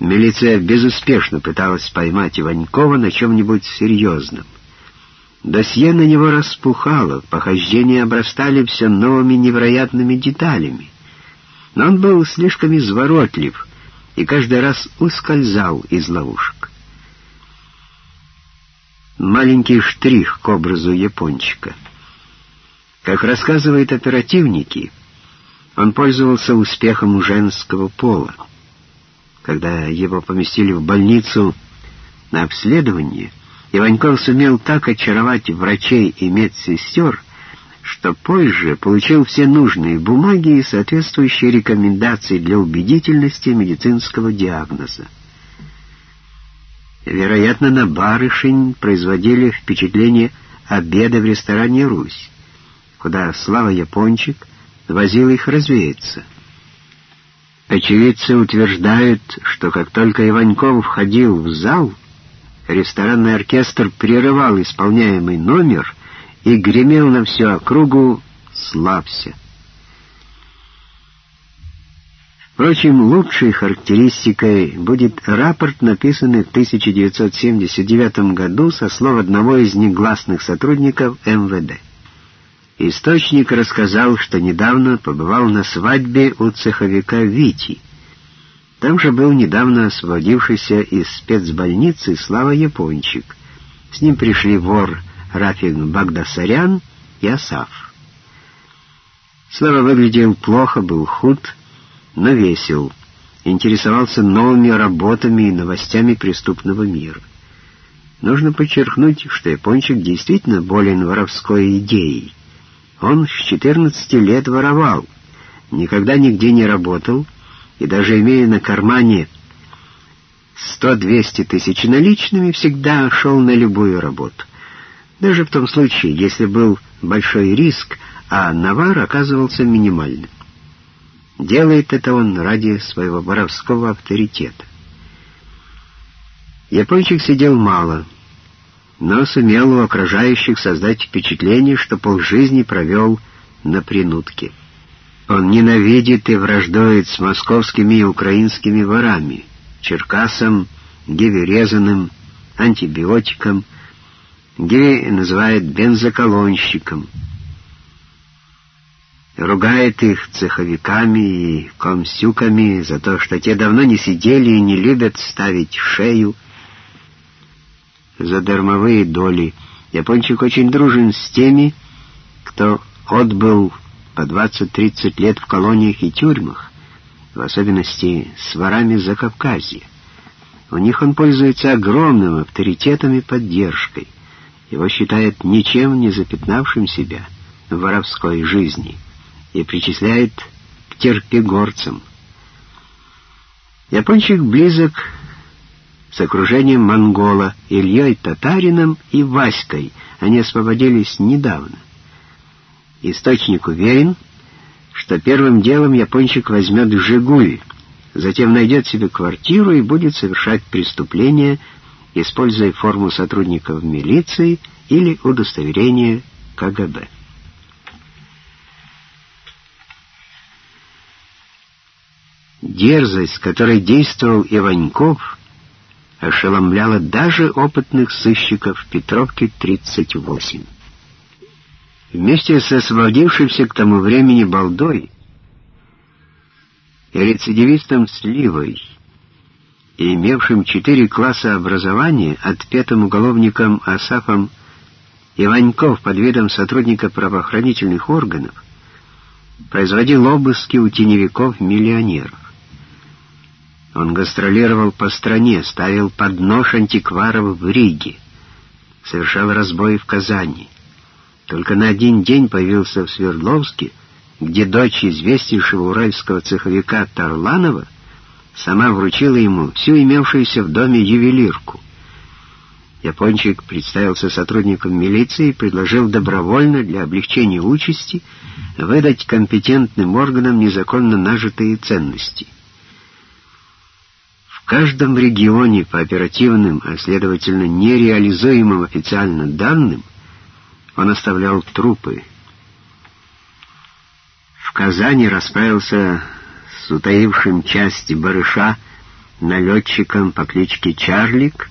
Милиция безуспешно пыталась поймать Иванькова на чем-нибудь серьезном. Досье на него распухало, похождения обрастали все новыми невероятными деталями. Но он был слишком изворотлив и каждый раз ускользал из ловушек. Маленький штрих к образу япончика. Как рассказывают оперативники, он пользовался успехом у женского пола. Когда его поместили в больницу на обследование, Иваньков сумел так очаровать врачей и медсестер, что позже получил все нужные бумаги и соответствующие рекомендации для убедительности медицинского диагноза. Вероятно, на барышень производили впечатление обеда в ресторане «Русь», куда Слава Япончик возил их развеяться. Очевидцы утверждают, что как только Иваньков входил в зал, ресторанный оркестр прерывал исполняемый номер и гремел на всю округу «Славься». Впрочем, лучшей характеристикой будет рапорт, написанный в 1979 году со слов одного из негласных сотрудников МВД. Источник рассказал, что недавно побывал на свадьбе у цеховика Вити. Там же был недавно освободившийся из спецбольницы Слава Япончик. С ним пришли вор Рафик Багдасарян и Асаф. Слава выглядел плохо, был худ, но весел, интересовался новыми работами и новостями преступного мира. Нужно подчеркнуть, что Япончик действительно болен воровской идеей. Он с 14 лет воровал, никогда нигде не работал, и даже имея на кармане 100-200 тысяч наличными, всегда шел на любую работу. Даже в том случае, если был большой риск, а навар оказывался минимальным. Делает это он ради своего воровского авторитета. Япончик сидел мало, но сумел у окружающих создать впечатление, что полжизни провел на принудке. Он ненавидит и враждует с московскими и украинскими ворами, Черкасом, Геверезаным, антибиотиком, Геви называет бензоколонщиком — ругает их цеховиками и комсюками за то, что те давно не сидели и не любят ставить шею за дармовые доли. Япончик очень дружен с теми, кто отбыл по 20-30 лет в колониях и тюрьмах, в особенности с ворами Закавказья. У них он пользуется огромным авторитетом и поддержкой. Его считают ничем не запятнавшим себя в воровской жизни и причисляет к терпегорцам. Япончик близок с окружением монгола Ильей Татарином и Васькой. Они освободились недавно. Источник уверен, что первым делом япончик возьмет «Жигуль», затем найдет себе квартиру и будет совершать преступление, используя форму сотрудников милиции или удостоверение КГБ. Дерзость, которой действовал Иваньков, ошеломляла даже опытных сыщиков Петровки 38. Вместе с освободившимся к тому времени балдой и рецидивистом Сливой, и имевшим четыре класса образования, отпетым уголовником Асафом Иваньков под видом сотрудника правоохранительных органов производил обыски у теневиков-миллионеров. Он гастролировал по стране, ставил под нож антикваров в Риге, совершал разбои в Казани. Только на один день появился в Свердловске, где дочь известнейшего уральского цеховика Тарланова сама вручила ему всю имевшуюся в доме ювелирку. Япончик представился сотрудником милиции и предложил добровольно для облегчения участи выдать компетентным органам незаконно нажитые ценности. В каждом регионе по оперативным, а следовательно нереализуемым официально данным, он оставлял трупы. В Казани расправился с утаившим части барыша налетчиком по кличке Чарлик